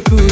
could